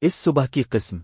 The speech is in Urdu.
اس صبح کی قسم۔